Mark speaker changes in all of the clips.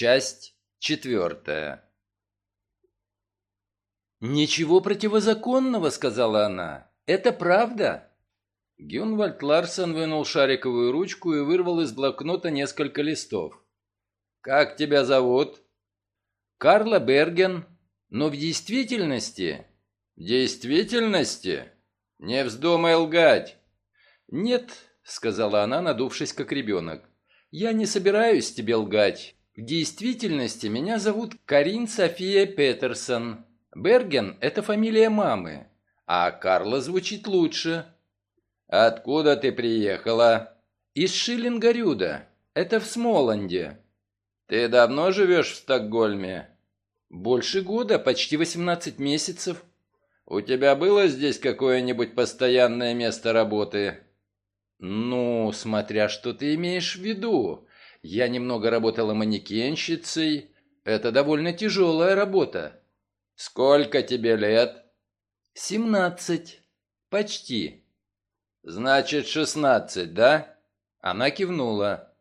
Speaker 1: Часть четвертая. «Ничего противозаконного», — сказала она. «Это правда». Гюнвальд Ларсен вынул шариковую ручку и вырвал из блокнота несколько листов. «Как тебя зовут?» «Карла Берген. Но в действительности...» «В действительности? Не вздумай лгать». «Нет», — сказала она, надувшись как ребенок. «Я не собираюсь тебе лгать. В действительности меня зовут Карин София Петерсон. Берген – это фамилия мамы, а Карла звучит лучше. Откуда ты приехала? Из Шиллингарюда. Это в Смоланде. Ты давно живешь в Стокгольме? Больше года, почти 18 месяцев. У тебя было здесь какое-нибудь постоянное место работы? Ну, смотря что ты имеешь в виду. Я немного работала манекенщицей. Это довольно тяжелая работа. «Сколько тебе лет?» «Семнадцать. Почти». «Значит, шестнадцать, да?» Она кивнула.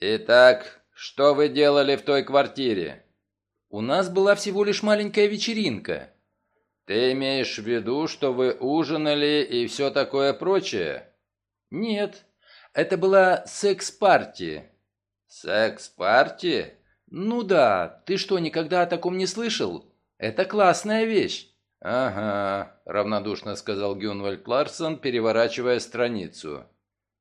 Speaker 1: «Итак, что вы делали в той квартире?» «У нас была всего лишь маленькая вечеринка». «Ты имеешь в виду, что вы ужинали и все такое прочее?» «Нет, это была секс-парти». «Секс-парти?» «Ну да, ты что, никогда о таком не слышал?» Это классная вещь. Ага, равнодушно сказал Гюнвальд Ларсон, переворачивая страницу.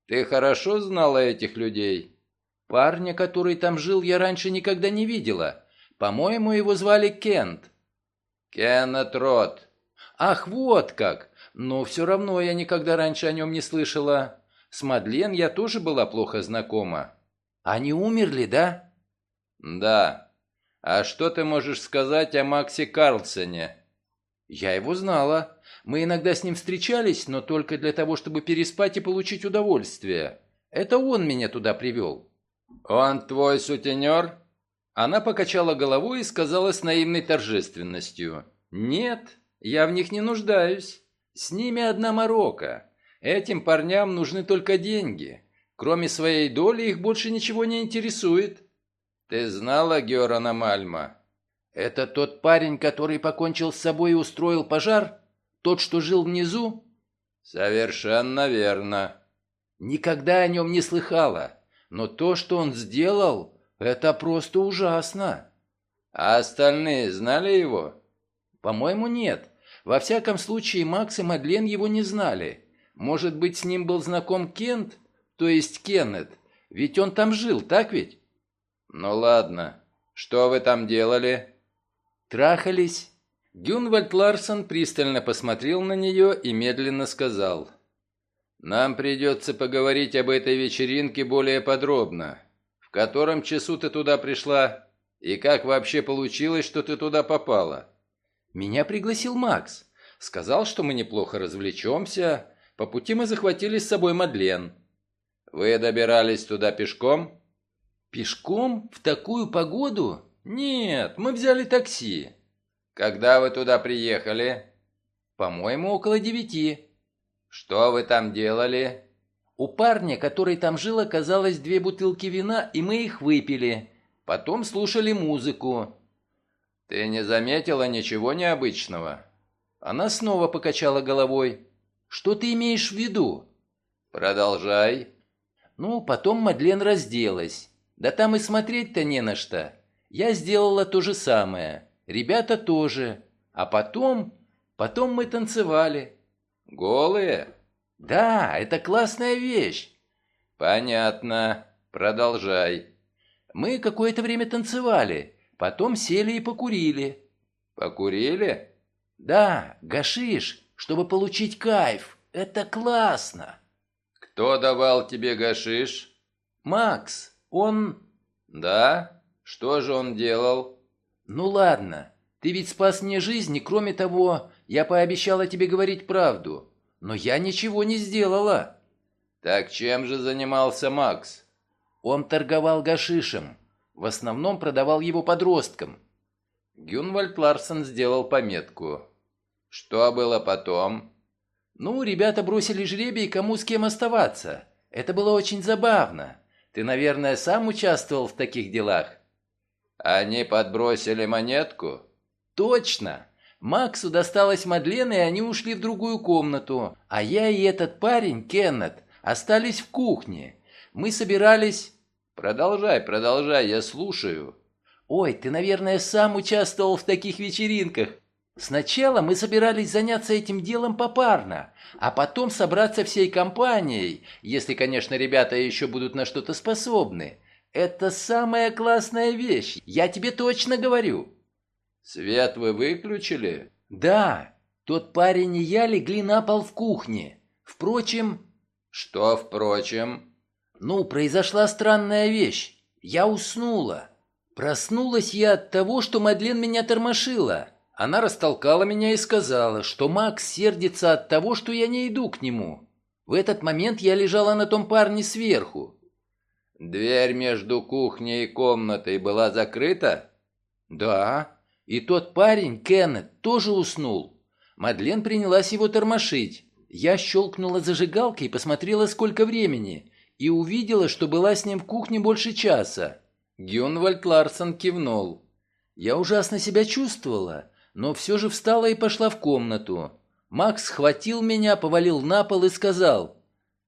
Speaker 1: Ты хорошо знала этих людей? Парня, который там жил, я раньше никогда не видела. По-моему, его звали Кент. Кеннет Рот. Ах, вот как. Но все равно я никогда раньше о нем не слышала. С Мадлен я тоже была плохо знакома. Они умерли, да? Да. «А что ты можешь сказать о Максе Карлсоне?» «Я его знала. Мы иногда с ним встречались, но только для того, чтобы переспать и получить удовольствие. Это он меня туда привел». «Он твой сутенер?» Она покачала головой и сказала с наивной торжественностью. «Нет, я в них не нуждаюсь. С ними одна морока. Этим парням нужны только деньги. Кроме своей доли их больше ничего не интересует». «Ты знала Герана Мальма?» «Это тот парень, который покончил с собой и устроил пожар? Тот, что жил внизу?» «Совершенно верно». «Никогда о нем не слыхала. Но то, что он сделал, это просто ужасно». «А остальные знали его?» «По-моему, нет. Во всяком случае, Макс и Мадлен его не знали. Может быть, с ним был знаком Кент, то есть Кеннет, ведь он там жил, так ведь?» «Ну ладно. Что вы там делали?» «Трахались». Гюнвальд Ларсон пристально посмотрел на нее и медленно сказал. «Нам придется поговорить об этой вечеринке более подробно. В котором часу ты туда пришла? И как вообще получилось, что ты туда попала?» «Меня пригласил Макс. Сказал, что мы неплохо развлечемся. По пути мы захватили с собой Мадлен». «Вы добирались туда пешком?» «Пешком? В такую погоду? Нет, мы взяли такси». «Когда вы туда приехали?» «По-моему, около девяти». «Что вы там делали?» «У парня, который там жил, оказалось две бутылки вина, и мы их выпили. Потом слушали музыку». «Ты не заметила ничего необычного?» Она снова покачала головой. «Что ты имеешь в виду?» «Продолжай». Ну, потом Мадлен разделась. Да там и смотреть-то не на что. Я сделала то же самое. Ребята тоже. А потом... Потом мы танцевали. Голые? Да, это классная вещь. Понятно. Продолжай. Мы какое-то время танцевали. Потом сели и покурили. Покурили? Да, гашиш, чтобы получить кайф. Это классно. Кто давал тебе гашиш? Макс. Он... Да? Что же он делал? Ну ладно, ты ведь спас мне жизнь, и кроме того, я пообещала тебе говорить правду. Но я ничего не сделала. Так чем же занимался Макс? Он торговал гашишем. В основном продавал его подросткам. Гюнвальд Ларсон сделал пометку. Что было потом? Ну, ребята бросили жребий, кому с кем оставаться. Это было очень забавно. Ты, наверное, сам участвовал в таких делах?» Они подбросили монетку?
Speaker 2: Точно. Максу досталась Мадлен, и они ушли в другую комнату. А я и этот парень, Кеннет, остались в кухне. Мы собирались...
Speaker 1: Продолжай, продолжай, я слушаю.
Speaker 2: Ой, ты, наверное, сам участвовал в таких вечеринках. Сначала мы собирались заняться этим делом попарно, а потом собраться всей компанией, если, конечно, ребята еще будут на что-то способны. Это самая классная вещь, я тебе точно говорю.
Speaker 1: Свет вы выключили?
Speaker 2: Да, тот парень и я легли на пол в кухне. Впрочем...
Speaker 1: Что впрочем?
Speaker 2: Ну, произошла странная вещь. Я уснула. Проснулась я от того, что Мадлен меня тормошила. Она растолкала меня и сказала, что Макс сердится от того, что я не иду к нему. В этот момент я лежала на том парне сверху.
Speaker 1: «Дверь между кухней и комнатой была закрыта?»
Speaker 2: «Да. И тот парень, Кеннет, тоже уснул. Мадлен принялась его тормошить. Я щелкнула зажигалкой и посмотрела, сколько времени, и увидела, что была с ним в кухне больше часа. Гюнвальд Ларсон кивнул. Я ужасно себя чувствовала, но все же встала и пошла в комнату. Макс схватил меня, повалил на пол и сказал.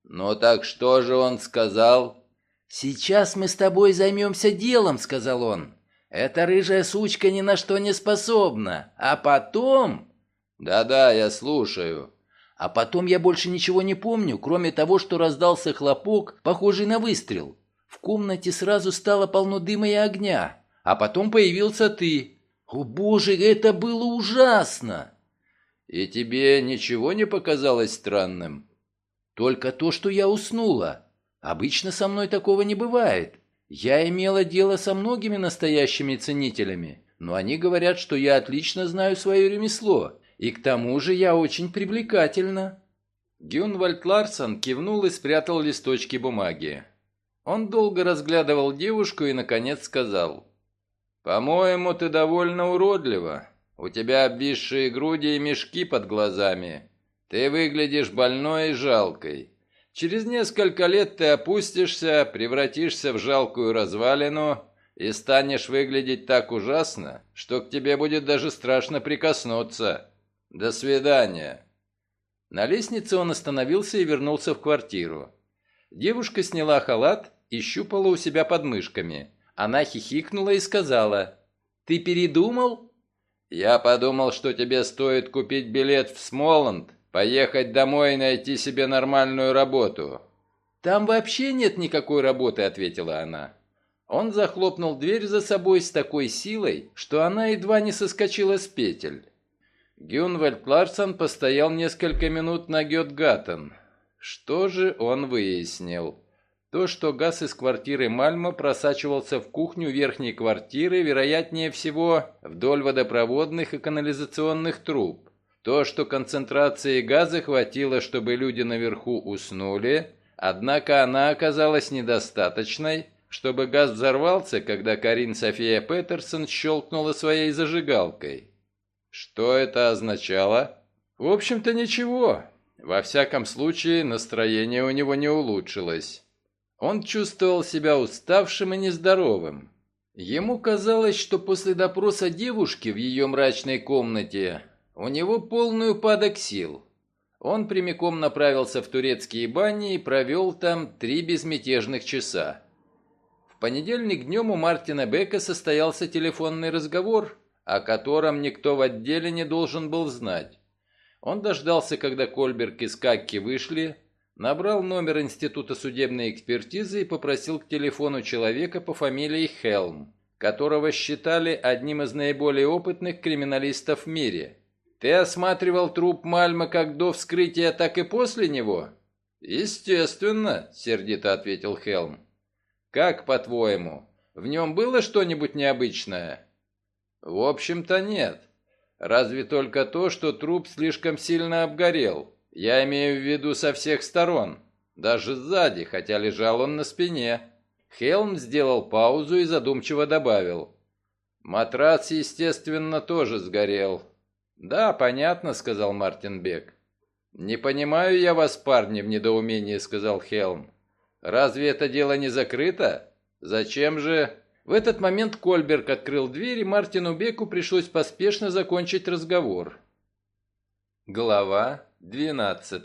Speaker 1: «Ну так что же он сказал?»
Speaker 2: «Сейчас мы с тобой займемся делом», — сказал он. «Эта рыжая сучка ни на что не способна. А потом...»
Speaker 1: «Да-да, я слушаю».
Speaker 2: А потом я больше ничего не помню, кроме того, что раздался хлопок, похожий на выстрел. В комнате сразу стало полно дыма и огня, а потом появился ты. О боже, это было ужасно!
Speaker 1: И тебе ничего не показалось странным?
Speaker 2: Только то, что я уснула. Обычно со мной такого не бывает. Я имела дело со многими настоящими ценителями, но они говорят, что я отлично знаю свое ремесло, и к тому же я очень привлекательна.
Speaker 1: Гюнвальд Ларсон кивнул и спрятал листочки бумаги. Он долго разглядывал девушку и, наконец, сказал. «По-моему, ты довольно уродлива. У тебя обвисшие груди и мешки под глазами. Ты выглядишь больной и жалкой. Через несколько лет ты опустишься, превратишься в жалкую развалину и станешь выглядеть так ужасно, что к тебе будет даже страшно прикоснуться. До свидания».
Speaker 2: На лестнице он остановился и вернулся в квартиру. Девушка сняла халат и щупала у себя под мышками. Она хихикнула и сказала, «Ты передумал?»
Speaker 1: «Я подумал, что тебе стоит купить билет в Смоланд, поехать домой и найти себе нормальную работу».
Speaker 2: «Там вообще нет никакой работы», — ответила она. Он захлопнул дверь за собой с такой силой, что она едва не соскочила с петель. Гюнвальд Ларсон постоял несколько минут на Гетгаттен. Что же он выяснил? То, что газ из квартиры Мальма просачивался в кухню верхней квартиры, вероятнее всего, вдоль водопроводных и канализационных труб. То, что концентрации газа хватило, чтобы люди наверху уснули, однако она оказалась недостаточной, чтобы газ взорвался, когда Карин София Петерсон щелкнула своей зажигалкой. Что это означало? В общем-то ничего. Во всяком случае, настроение у него не улучшилось. Он чувствовал себя уставшим и нездоровым. Ему казалось, что после допроса девушки в ее мрачной комнате у него полный упадок сил. Он прямиком направился в турецкие бани и провел там три безмятежных часа. В понедельник днем у Мартина Бека состоялся телефонный разговор, о котором никто в отделе не должен был знать. Он дождался, когда Кольберг и Скакки вышли, набрал номер Института судебной экспертизы и попросил к телефону человека по фамилии Хелм, которого считали одним из наиболее опытных криминалистов в мире. «Ты осматривал труп Мальма как до вскрытия, так и после него?» «Естественно», — сердито ответил Хелм. «Как, по-твоему, в нем было что-нибудь необычное?» «В общем-то, нет. Разве только то, что труп слишком сильно обгорел. Я имею в виду со всех сторон. Даже сзади, хотя лежал он на спине. Хелм сделал паузу и задумчиво добавил. Матрац, естественно, тоже сгорел. Да, понятно, сказал Мартин Бек. Не понимаю я вас, парни, в недоумении, сказал Хелм. Разве это дело не закрыто? Зачем же... В этот момент Кольберг открыл дверь, и Мартину Беку пришлось поспешно закончить разговор. Глава 12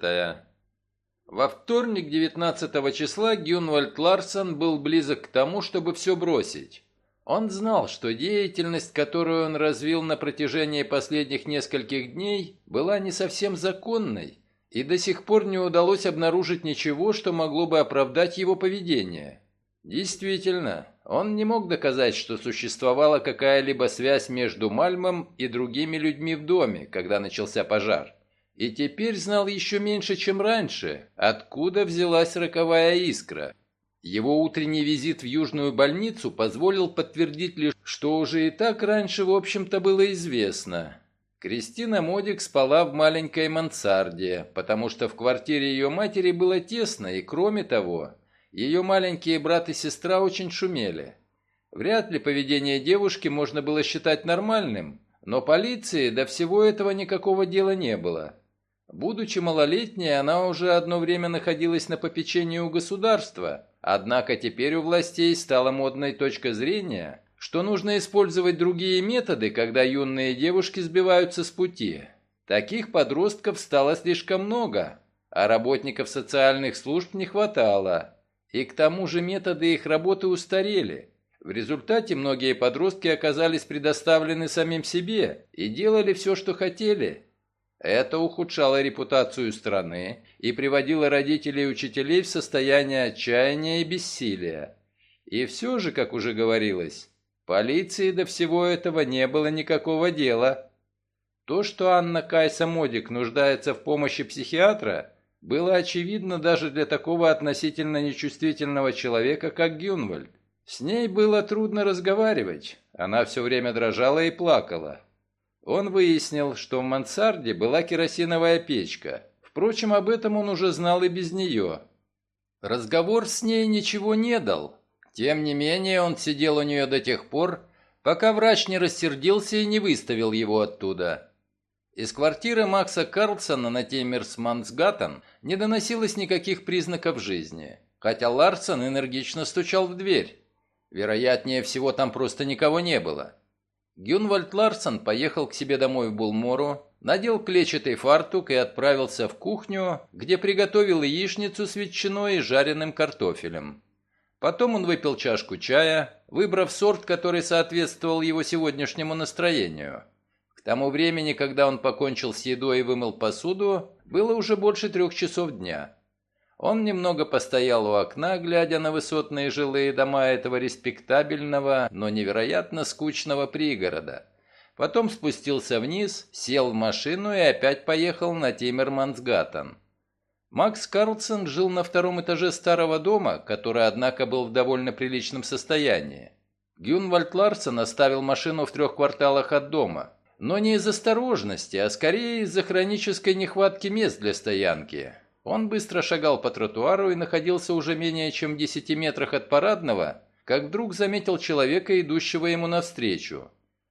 Speaker 2: Во вторник 19 числа Гюнвальд Ларсон был близок к тому, чтобы все бросить. Он знал, что деятельность, которую он развил на протяжении последних нескольких дней, была не совсем законной, и до сих пор не удалось обнаружить ничего, что могло бы оправдать его поведение. Действительно, он не мог доказать, что существовала какая-либо связь между Мальмом и другими людьми в доме, когда начался пожар. И теперь знал еще меньше, чем раньше, откуда взялась роковая искра. Его утренний визит в Южную больницу позволил подтвердить лишь, что уже и так раньше, в общем-то, было известно. Кристина Модик спала в маленькой мансарде, потому что в квартире ее матери было тесно, и кроме того, ее маленькие брат и сестра очень шумели. Вряд ли поведение девушки можно было считать нормальным, но полиции до всего этого никакого дела не было. Будучи малолетней, она уже одно время находилась на попечении у государства, однако теперь у властей стала модной точка зрения, что нужно использовать другие методы, когда юные девушки сбиваются с пути. Таких подростков стало слишком много, а работников социальных служб не хватало. И к тому же методы их работы устарели. В результате многие подростки оказались предоставлены самим себе и делали все, что хотели. Это ухудшало репутацию страны и приводило родителей и учителей в состояние отчаяния и бессилия. И все же, как уже говорилось, полиции до всего этого не было никакого дела. То, что Анна Кайса Модик нуждается в помощи психиатра – было очевидно даже для такого относительно нечувствительного человека, как Гюнвальд. С ней было трудно разговаривать, она все время дрожала и плакала. Он выяснил, что в мансарде была керосиновая печка. Впрочем, об этом он уже знал и без нее. Разговор с ней ничего не дал. Тем не менее, он сидел у нее до тех пор, пока врач не рассердился и не выставил его оттуда. Из квартиры Макса Карлсона на Теймерсмансгаттен не доносилось никаких признаков жизни, хотя Ларсон энергично стучал в дверь. Вероятнее всего, там просто никого не было. Гюнвальд Ларсон поехал к себе домой в Булмору, надел клетчатый фартук и отправился в кухню, где приготовил яичницу с ветчиной и жареным картофелем. Потом он выпил чашку чая, выбрав сорт, который соответствовал его сегодняшнему настроению – тому времени, когда он покончил с едой и вымыл посуду, было уже больше трех часов дня. Он немного постоял у окна, глядя на высотные жилые дома этого респектабельного, но невероятно скучного пригорода. Потом спустился вниз, сел в машину и опять поехал на Тиммермансгаттен. Макс Карлсон жил на втором этаже старого дома, который, однако, был в довольно приличном состоянии. Гюнвальд Ларсон оставил машину в трех кварталах от дома но не из осторожности, а скорее из-за хронической нехватки мест для стоянки. Он быстро шагал по тротуару и находился уже менее чем в 10 метрах от парадного, как вдруг заметил человека, идущего ему навстречу.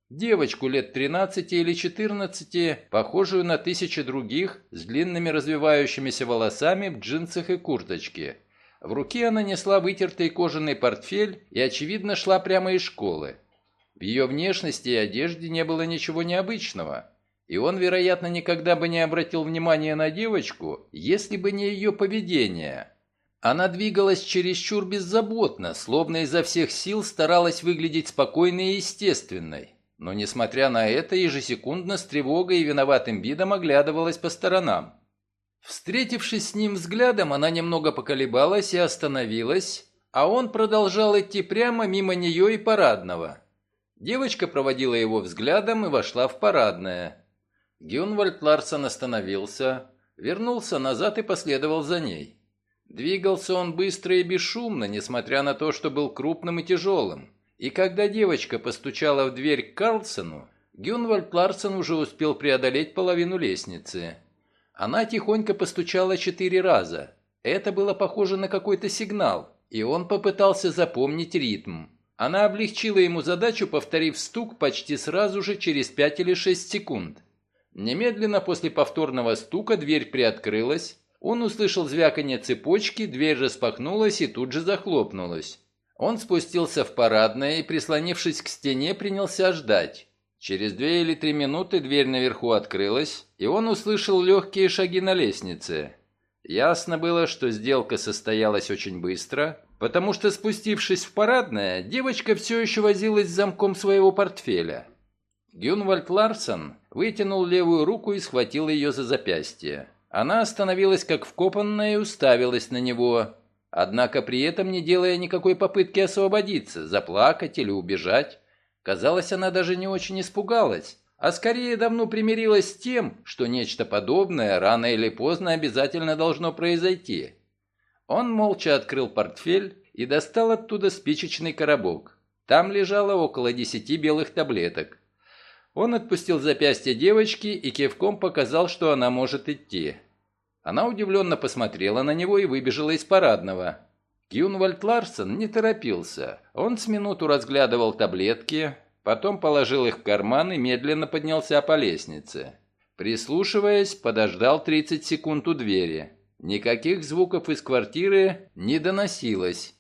Speaker 2: Девочку лет 13 или 14, похожую на тысячи других, с длинными развивающимися волосами в джинсах и курточке. В руке она несла вытертый кожаный портфель и, очевидно, шла прямо из школы. В ее внешности и одежде не было ничего необычного, и он, вероятно, никогда бы не обратил внимания на девочку, если бы не ее поведение. Она двигалась чересчур беззаботно, словно изо всех сил старалась выглядеть спокойной и естественной. Но, несмотря на это, ежесекундно с тревогой и виноватым видом оглядывалась по сторонам. Встретившись с ним взглядом, она немного поколебалась и остановилась, а он продолжал идти прямо мимо нее и парадного. Девочка проводила его взглядом и вошла в парадное. Гюнвальд Ларсон остановился, вернулся назад и последовал за ней. Двигался он быстро и бесшумно, несмотря на то, что был крупным и тяжелым. И когда девочка постучала в дверь к Карлсону, Гюнвальд Ларсон уже успел преодолеть половину лестницы. Она тихонько постучала четыре раза. Это было похоже на какой-то сигнал, и он попытался запомнить ритм. Она облегчила ему задачу, повторив стук почти сразу же через пять или шесть секунд. Немедленно после повторного стука дверь приоткрылась, он услышал звяканье цепочки, дверь распахнулась и тут же захлопнулась. Он спустился в парадное и, прислонившись к стене, принялся ждать. Через две или три минуты дверь наверху открылась, и он услышал легкие шаги на лестнице. Ясно было, что сделка состоялась очень быстро, потому что, спустившись в парадное, девочка все еще возилась с замком своего портфеля. Гюнвальд Ларсон вытянул левую руку и схватил ее за запястье. Она остановилась как вкопанная и уставилась на него, однако при этом не делая никакой попытки освободиться, заплакать или убежать. Казалось, она даже не очень испугалась, а скорее давно примирилась с тем, что нечто подобное рано или поздно обязательно должно произойти. Он молча открыл портфель и достал оттуда спичечный коробок. Там лежало около десяти белых таблеток. Он отпустил запястье девочки и кивком показал, что она может идти. Она удивленно посмотрела на него и выбежала из парадного. Гюнвальд Ларсон не торопился. Он с минуту разглядывал таблетки, потом положил их в карман и медленно поднялся по лестнице. Прислушиваясь, подождал 30 секунд у двери. Никаких звуков из квартиры не доносилось.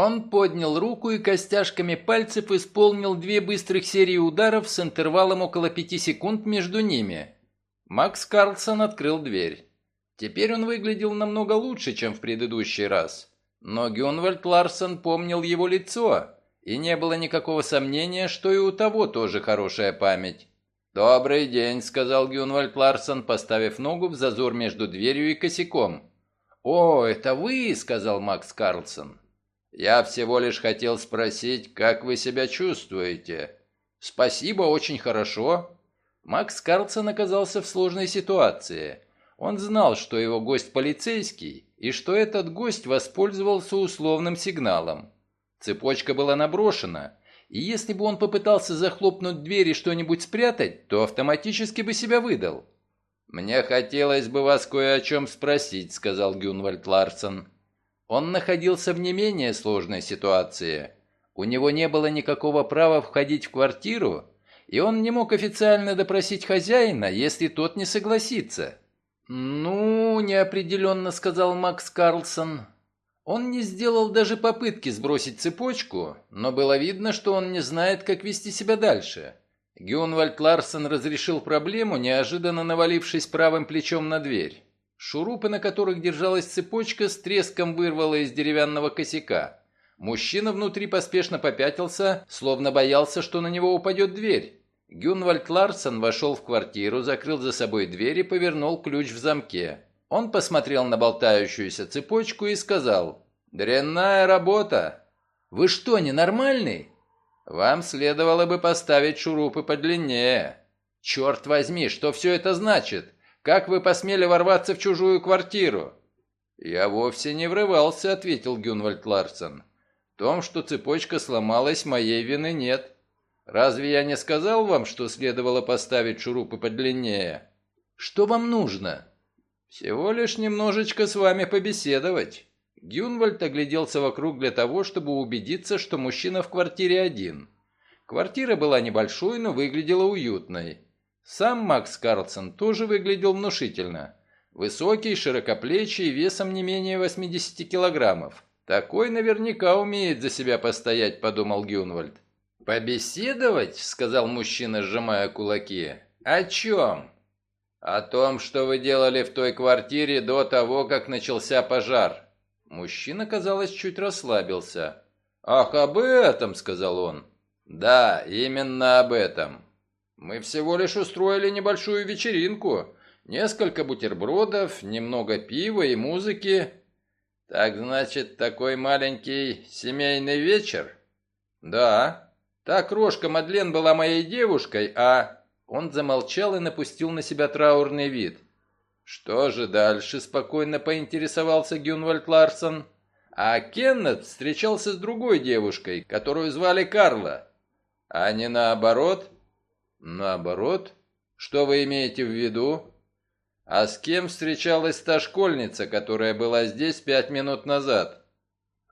Speaker 2: Он поднял руку и костяшками пальцев исполнил две быстрых серии ударов с интервалом около пяти секунд между ними. Макс Карлсон открыл дверь. Теперь он выглядел намного лучше, чем в предыдущий раз. Но Гюнвальд Ларсон помнил его лицо, и не было никакого сомнения, что и у того тоже хорошая память. «Добрый день», — сказал Гюнвальд Ларсон, поставив ногу в зазор между дверью и косяком. «О, это вы», — сказал Макс Карлсон. «Я всего лишь хотел спросить, как вы себя чувствуете?» «Спасибо, очень хорошо». Макс Карлсон оказался в сложной ситуации. Он знал, что его гость полицейский, и что этот гость воспользовался условным сигналом. Цепочка была наброшена, и если бы он попытался захлопнуть дверь и что-нибудь спрятать, то автоматически бы себя выдал. «Мне хотелось бы вас кое о чем спросить», — сказал Гюнвальд Ларсон. Он находился в не менее сложной ситуации. У него не было никакого права входить в квартиру, и он не мог официально допросить хозяина, если тот не согласится. «Ну, неопределенно», — сказал Макс Карлсон. Он не сделал даже попытки сбросить цепочку, но было видно, что он не знает, как вести себя дальше. Гюнвальд Ларсон разрешил проблему, неожиданно навалившись правым плечом на дверь. Шурупы, на которых держалась цепочка, с треском вырвало из деревянного косяка. Мужчина внутри поспешно попятился, словно боялся, что на него упадет дверь. Гюнвальд Ларсон вошел в квартиру, закрыл за собой дверь и повернул ключ в замке. Он посмотрел на болтающуюся цепочку и сказал, «Дрянная работа! Вы что, ненормальный? Вам следовало бы поставить шурупы подлиннее. Черт возьми, что все это значит? Как вы посмели ворваться в чужую квартиру?» «Я вовсе не врывался», — ответил Гюнвальд Ларсон. «В том, что цепочка сломалась, моей вины нет». Разве я не сказал вам, что следовало поставить шурупы подлиннее? Что вам нужно? Всего лишь немножечко с вами побеседовать. Гюнвальд огляделся вокруг для того, чтобы убедиться, что мужчина в квартире один. Квартира была небольшой, но выглядела уютной. Сам Макс Карлсон тоже выглядел внушительно. Высокий, широкоплечий, весом не менее 80 килограммов. Такой наверняка умеет за себя постоять, подумал Гюнвальд. «Побеседовать?» — сказал мужчина, сжимая кулаки. «О чем?» «О том, что вы делали в той квартире до того, как начался пожар». Мужчина, казалось, чуть расслабился. «Ах, об этом!» — сказал он. «Да, именно об этом. Мы всего лишь устроили небольшую вечеринку. Несколько бутербродов, немного пива и музыки. Так значит, такой маленький семейный вечер?» «Да». Та крошка Мадлен была моей девушкой, а...» Он замолчал и напустил на себя траурный вид. «Что же дальше?» – спокойно поинтересовался Гюнвальд Ларсон. А Кеннет встречался с другой девушкой, которую звали Карла. А не наоборот? Наоборот? Что вы имеете в виду? А с кем встречалась та школьница, которая была здесь пять минут назад?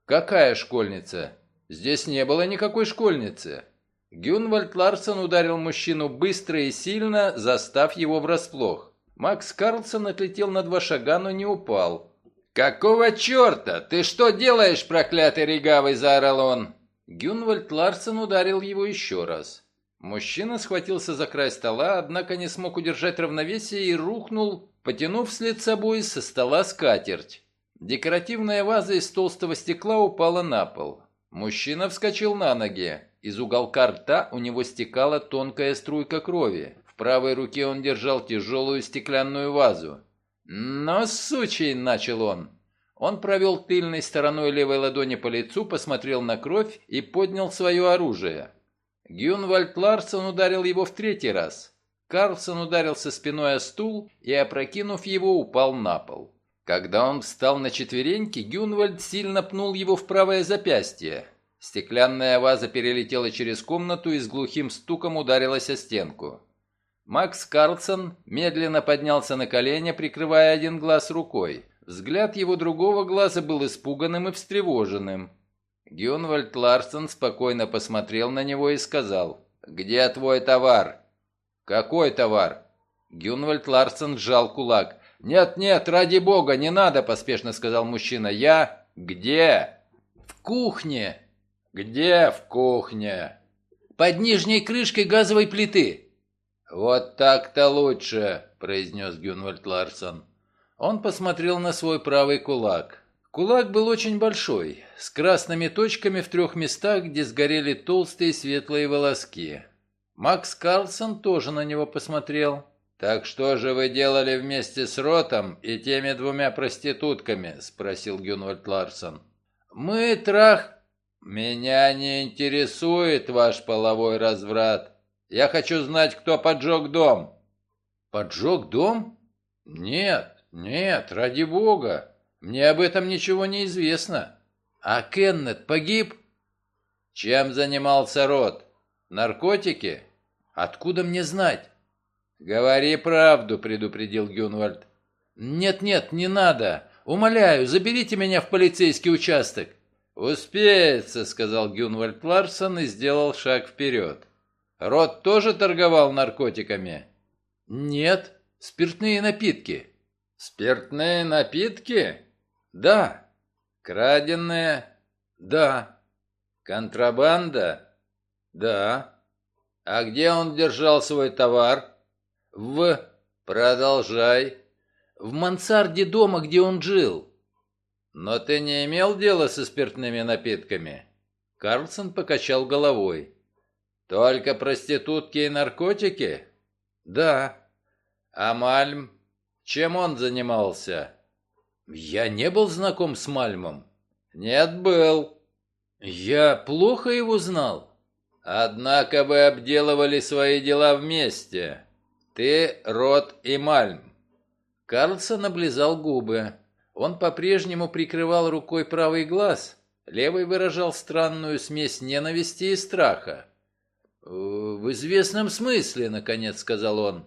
Speaker 2: Какая школьница? Здесь не было никакой школьницы. Гюнвальд Ларсон ударил мужчину быстро и сильно, застав его врасплох. Макс Карлсон отлетел на два шага, но не упал.
Speaker 1: «Какого черта? Ты что делаешь, проклятый регавый?» – заорал он.
Speaker 2: Гюнвальд Ларсен ударил его еще раз. Мужчина схватился за край стола, однако не смог удержать равновесие и рухнул, потянув вслед собой со стола скатерть. Декоративная ваза из толстого стекла упала на пол. Мужчина вскочил на ноги. Из уголка рта у него стекала тонкая струйка крови. В правой руке он держал тяжелую стеклянную вазу. «Но, сучий!» – начал он. Он провел тыльной стороной левой ладони по лицу, посмотрел на кровь и поднял свое оружие. Гюнвальд Ларсон ударил его в третий раз. Карлсон ударился спиной о стул и, опрокинув его, упал на пол. Когда он встал на четвереньки, Гюнвальд сильно пнул его в правое запястье. Стеклянная ваза перелетела через комнату и с глухим стуком ударилась о стенку. Макс Карлсон медленно поднялся на колени, прикрывая один глаз рукой. Взгляд его другого глаза был испуганным и встревоженным. Гюнвальд Ларсон спокойно посмотрел на него и сказал, «Где твой товар?» «Какой товар?» Гюнвальд Ларсон сжал кулак. «Нет, нет, ради бога, не надо», — поспешно сказал мужчина. «Я...» «Где?» «В кухне». «Где в кухне?» «Под нижней крышкой газовой плиты». «Вот так-то лучше», — произнес Гюнвальд Ларсон. Он посмотрел на свой правый кулак. Кулак был очень большой, с красными точками в трех местах, где сгорели толстые светлые волоски. Макс Карлсон тоже на него посмотрел. «Так что же вы делали вместе с Ротом и теми двумя проститутками?» – спросил Гюнвальд Ларсон. «Мы трах...» «Меня не интересует ваш половой разврат. Я хочу знать, кто поджег дом». «Поджег дом? Нет, нет, ради бога. Мне об этом ничего не известно. А Кеннет погиб?» «Чем занимался Рот? Наркотики? Откуда мне знать?» «Говори правду», — предупредил Гюнвальд. «Нет-нет, не надо. Умоляю, заберите меня в полицейский участок». «Успеется», — сказал Гюнвальд Ларсон и сделал шаг вперед. Рот тоже торговал наркотиками? Нет, спиртные напитки. Спиртные напитки? Да. Краденные? Да. Контрабанда? Да. А где он держал свой товар? В... Продолжай. В мансарде дома, где он жил. Но ты не имел дела со спиртными напитками? Карлсон покачал головой. Только проститутки и наркотики? Да. А Мальм? Чем он занимался? Я не был знаком с Мальмом. Нет, был. Я плохо его знал. Однако вы обделывали свои дела вместе. Ты, Рот и Мальм. Карлсон облизал губы. Он по-прежнему прикрывал рукой правый глаз, левый выражал странную смесь ненависти и страха. «В известном смысле», — наконец сказал он.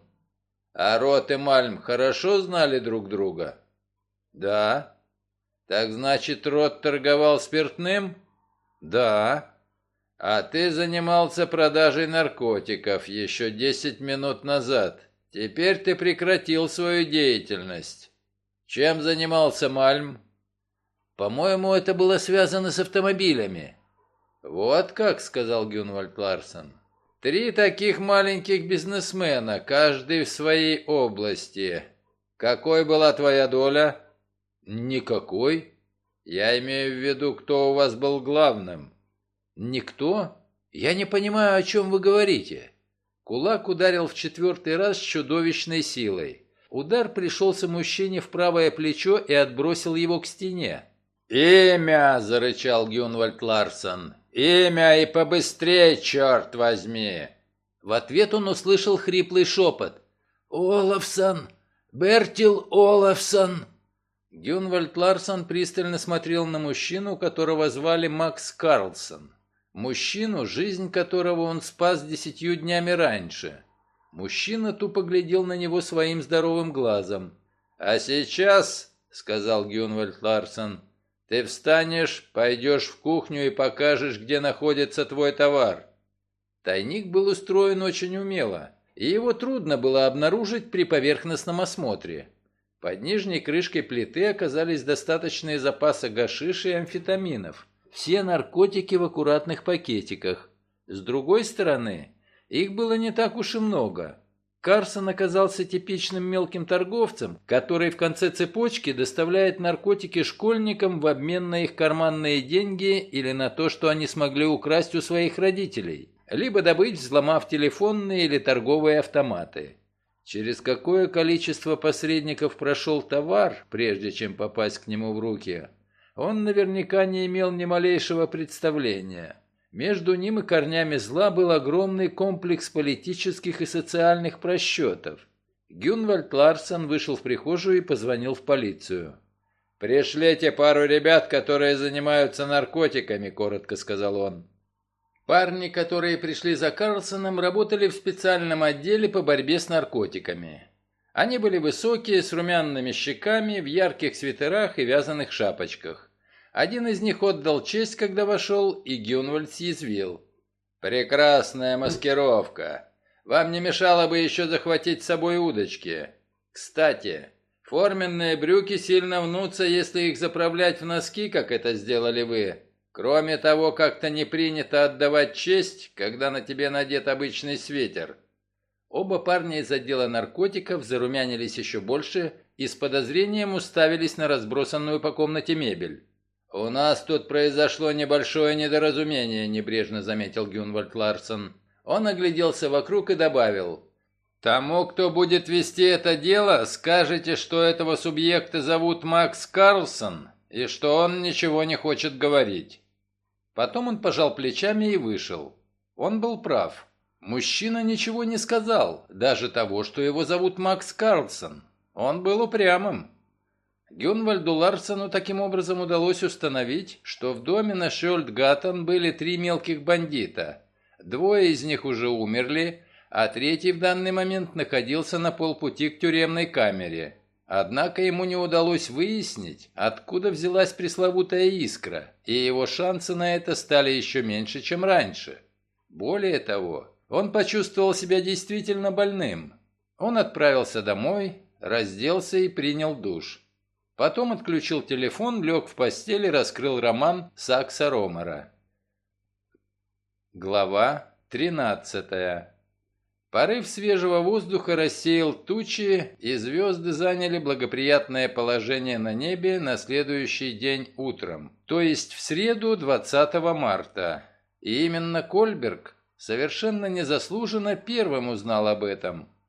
Speaker 2: «А Рот и Мальм хорошо знали друг друга?» «Да». «Так значит, Рот торговал спиртным?» «Да». «А ты занимался продажей наркотиков еще десять минут назад. Теперь ты прекратил свою деятельность. Чем занимался Мальм?» «По-моему, это было связано с автомобилями». «Вот как», — сказал Гюнвальд Ларсон. Три таких маленьких бизнесмена, каждый в своей области. Какой была твоя доля? Никакой. Я имею в виду, кто у вас был главным. Никто? Я не понимаю, о чем вы говорите. Кулак ударил в четвертый раз с чудовищной силой. Удар пришелся мужчине в правое плечо и отбросил его к стене. «Имя!» – зарычал Гюнвальд Ларсон. «Имя и побыстрее, черт возьми!» В ответ он услышал хриплый шепот. «Олафсон! Бертил Олафсон!» Гюнвальд Ларсон пристально смотрел на мужчину, которого звали Макс Карлсон. Мужчину, жизнь которого он спас десятью днями раньше. Мужчина тупо глядел на него своим здоровым глазом. «А сейчас, — сказал Гюнвальд Ларсон, ты встанешь, пойдешь в кухню и покажешь, где находится твой товар. Тайник был устроен очень умело, и его трудно было обнаружить при поверхностном осмотре. Под нижней крышкой плиты оказались достаточные запасы гашиша и амфетаминов. Все наркотики в аккуратных пакетиках. С другой стороны, их было не так уж и много. Карсон оказался типичным мелким торговцем, который в конце цепочки доставляет наркотики школьникам в обмен на их карманные деньги или на то, что они смогли украсть у своих родителей, либо добыть, взломав телефонные или торговые автоматы. Через какое количество посредников прошел товар, прежде чем попасть к нему в руки, он наверняка не имел ни малейшего представления. Между ним и корнями зла был огромный комплекс политических и социальных просчетов. Гюнвальд Ларсон вышел в прихожую и позвонил в полицию. «Пришлите пару ребят, которые занимаются наркотиками», — коротко сказал он. Парни, которые пришли за Карлсоном, работали в специальном отделе по борьбе с наркотиками. Они были высокие, с румяными щеками, в ярких свитерах и вязаных шапочках. Один из них отдал честь, когда вошел, и Гюнвальд съязвил. «Прекрасная маскировка. Вам не мешало бы еще захватить с собой удочки. Кстати, форменные брюки сильно внутся, если их заправлять в носки, как это сделали вы. Кроме того, как-то не принято отдавать честь, когда на тебе надет обычный свитер». Оба парня из отдела наркотиков зарумянились еще больше и с подозрением уставились на разбросанную по комнате мебель. «У нас тут произошло небольшое недоразумение», — небрежно заметил Гюнвальд Ларсон. Он огляделся вокруг и добавил. «Тому, кто будет вести это дело, скажете, что этого субъекта зовут Макс Карлсон и что он ничего не хочет говорить». Потом он пожал плечами и вышел. Он был прав. Мужчина ничего не сказал, даже того, что его зовут Макс Карлсон. Он был упрямым. Гюнвальду Ларсону таким образом удалось установить, что в доме на Шольдгаттен были три мелких бандита. Двое из них уже умерли, а третий в данный момент находился на полпути к тюремной камере. Однако ему не удалось выяснить, откуда взялась пресловутая искра, и его шансы на это стали еще меньше, чем раньше. Более того, он почувствовал себя действительно больным. Он отправился домой, разделся и принял душ. Потом отключил телефон, лег в постель и раскрыл роман Сакса Ромера. Глава 13 Порыв свежего воздуха рассеял тучи, и звезды заняли благоприятное положение на небе на следующий день утром, то есть в среду 20 марта. И именно Кольберг совершенно незаслуженно первым узнал об этом –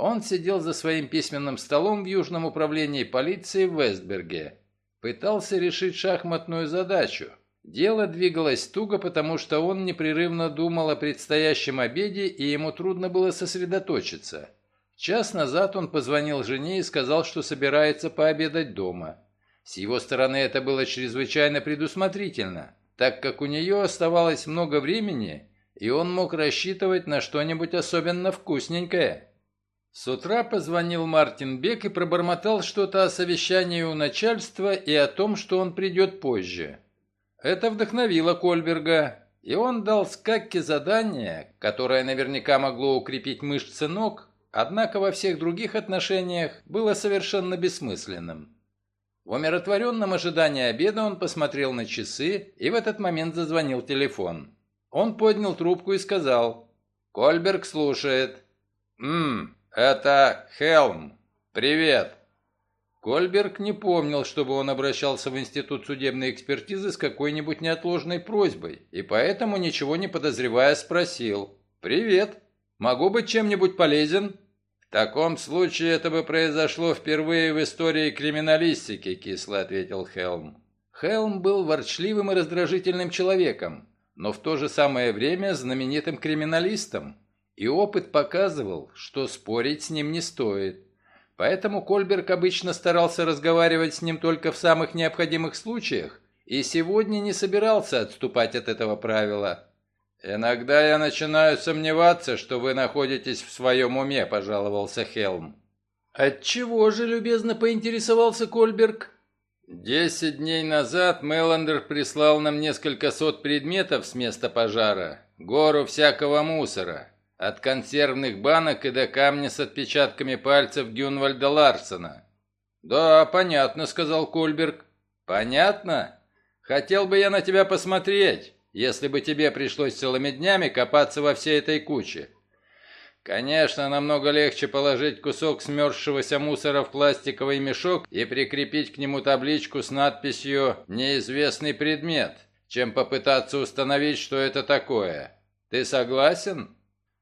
Speaker 2: он сидел за своим письменным столом в Южном управлении полиции в Вестберге. Пытался решить шахматную задачу. Дело двигалось туго, потому что он непрерывно думал о предстоящем обеде, и ему трудно было сосредоточиться. Час назад он позвонил жене и сказал, что собирается пообедать дома. С его стороны это было чрезвычайно предусмотрительно, так как у нее оставалось много времени, и он мог рассчитывать на что-нибудь особенно вкусненькое. С утра позвонил Мартин Бек и пробормотал что-то о совещании у начальства и о том, что он придет позже. Это вдохновило Кольберга, и он дал Скакке задание, которое наверняка могло укрепить мышцы ног, однако во всех других отношениях было совершенно бессмысленным. В умиротворенном ожидании обеда он посмотрел на часы, и в этот момент зазвонил телефон. Он поднял трубку и сказал «Кольберг слушает». «Ммм, «Это Хелм. Привет». Кольберг не помнил, чтобы он обращался в Институт судебной экспертизы с какой-нибудь неотложной просьбой, и поэтому, ничего не подозревая, спросил. «Привет. Могу быть чем-нибудь полезен?» «В таком случае это бы произошло впервые в истории криминалистики», — кисло ответил Хелм. Хелм был ворчливым и раздражительным человеком, но в то же самое время знаменитым криминалистом. И опыт показывал, что спорить с ним не стоит. Поэтому Кольберг обычно старался разговаривать с ним только в самых необходимых случаях, и сегодня не собирался отступать от этого правила. «Иногда я начинаю сомневаться, что вы находитесь в своем уме», – пожаловался Хелм. «Отчего же, любезно поинтересовался Кольберг?» «Десять дней назад Меллендер прислал нам несколько сот предметов с места пожара, гору всякого мусора. От консервных банок и до камня с отпечатками пальцев Гюнвальда Ларсона.
Speaker 1: «Да, понятно», — сказал Кольберг. «Понятно? Хотел бы я на тебя посмотреть, если бы тебе пришлось целыми днями копаться во всей этой куче. Конечно, намного легче положить кусок смерзшегося мусора в пластиковый мешок и прикрепить к нему табличку с надписью «Неизвестный предмет», чем попытаться установить, что это такое. Ты согласен?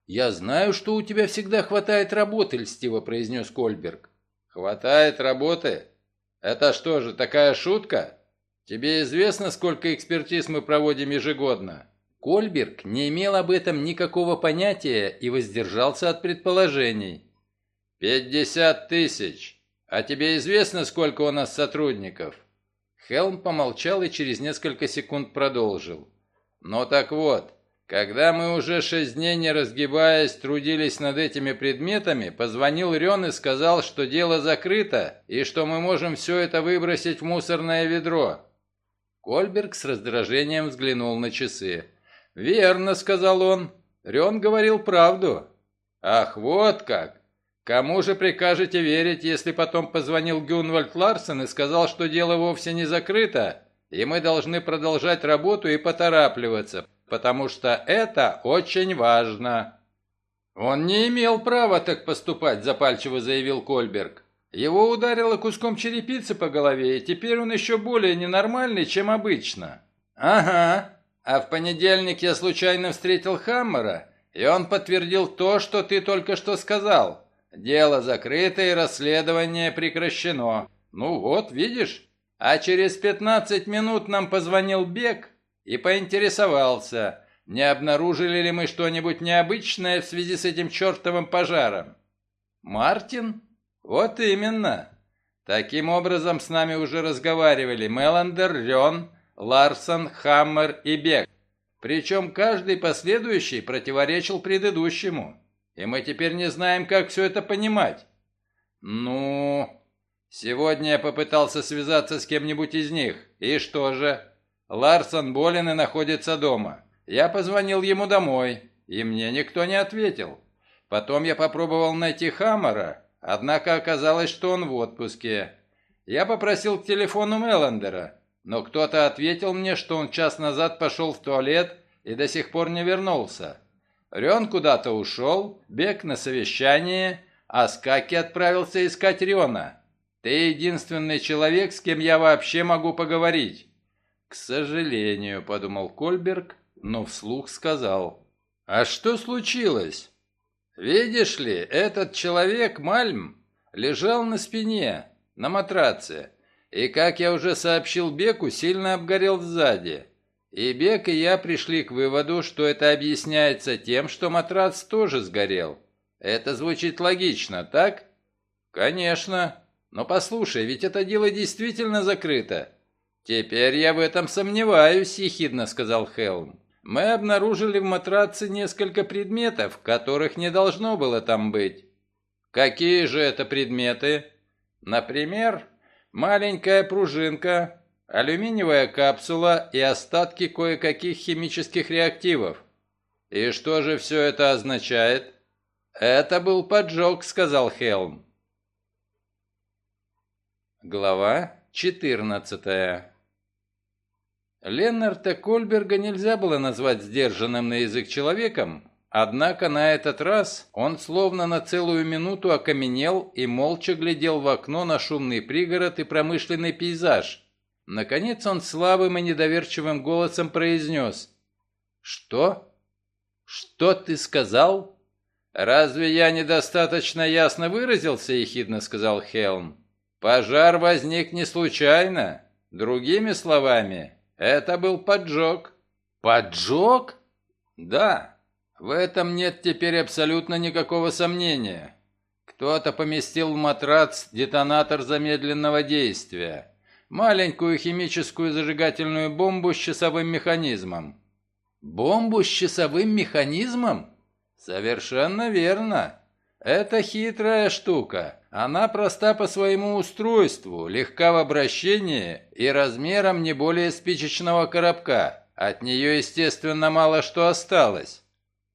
Speaker 1: «Я знаю, что у тебя всегда хватает работы», — льстиво произнес Кольберг. «Хватает работы? Это что же, такая шутка? Тебе известно, сколько экспертиз мы проводим ежегодно?» Кольберг не имел об этом никакого понятия и воздержался от предположений. «Пятьдесят тысяч! А тебе известно, сколько у нас сотрудников?» Хелм помолчал и через несколько секунд продолжил. «Ну так вот, когда мы уже шесть дней, не разгибаясь, трудились над этими предметами, позвонил Рен и сказал, что дело закрыто и что мы можем все это выбросить в мусорное ведро. Кольберг с раздражением взглянул на часы. «Верно», — сказал он. «Рен говорил правду». «Ах, вот как! Кому же прикажете верить, если потом позвонил Гюнвальд Ларсен и сказал, что дело вовсе не закрыто, и мы должны продолжать работу и поторапливаться, потому что это очень важно». «Он не имел права так поступать», – запальчиво заявил Кольберг. «Его ударило куском черепицы по голове, и теперь он еще более ненормальный, чем обычно». «Ага. А в понедельник я случайно встретил Хаммера, и он подтвердил то, что ты только что сказал. Дело закрыто и расследование прекращено. Ну вот, видишь? А через пятнадцать минут нам позвонил Бек и поинтересовался, не обнаружили ли мы что-нибудь необычное в связи с этим чертовым пожаром. Мартин? Вот именно. Таким образом с нами уже разговаривали Меландер, Рен, Ларсон, Хаммер и Бек. Причем каждый последующий противоречил предыдущему. И мы теперь не знаем, как все это понимать. Ну... Сегодня я попытался связаться с кем-нибудь из них. И что же? Ларсон болен и находится дома. Я позвонил ему домой, и мне никто не ответил. Потом я попробовал найти Хаммера, однако оказалось, что он в отпуске. Я попросил к телефону Меллендера, но кто-то ответил мне, что он час назад пошел в туалет и до сих пор не вернулся. Рен куда-то ушел, Бег на совещание, а Скаки отправился искать Рена. Ты единственный человек, с кем я вообще могу поговорить. «К сожалению», — подумал Кольберг, но вслух сказал. «А что случилось?» «Видишь ли, этот человек, Мальм, лежал на спине, на матраце, и, как я уже сообщил Беку, сильно обгорел сзади. И Бек и я пришли к выводу, что это объясняется тем, что матрац тоже сгорел. Это звучит логично, так?» «Конечно. Но послушай, ведь это дело действительно закрыто. «Теперь я в этом сомневаюсь», – ехидно сказал Хелм. «Мы обнаружили в матраце несколько предметов, которых не должно было там быть». «Какие же это предметы?» «Например, маленькая пружинка, алюминиевая капсула и остатки кое-каких химических реактивов». «И что же все это означает?» «Это был поджог», — сказал Хелм. Глава 14 Леннарда Кольберга нельзя было назвать сдержанным на язык человеком, однако на этот раз он словно на целую минуту окаменел и молча глядел в окно на шумный пригород и промышленный пейзаж. Наконец он слабым и недоверчивым голосом произнес «Что? Что ты сказал?» «Разве я недостаточно ясно выразился?» – ехидно сказал Хелм. «Пожар возник не случайно. Другими словами, это был поджог. Поджог? Да. В этом нет теперь абсолютно никакого сомнения. Кто-то поместил в матрац детонатор замедленного действия. Маленькую химическую зажигательную бомбу с часовым механизмом. Бомбу с часовым механизмом? Совершенно верно. Это хитрая штука. Она проста по своему устройству, легка в обращении и размером не более спичечного коробка. От нее, естественно, мало что осталось.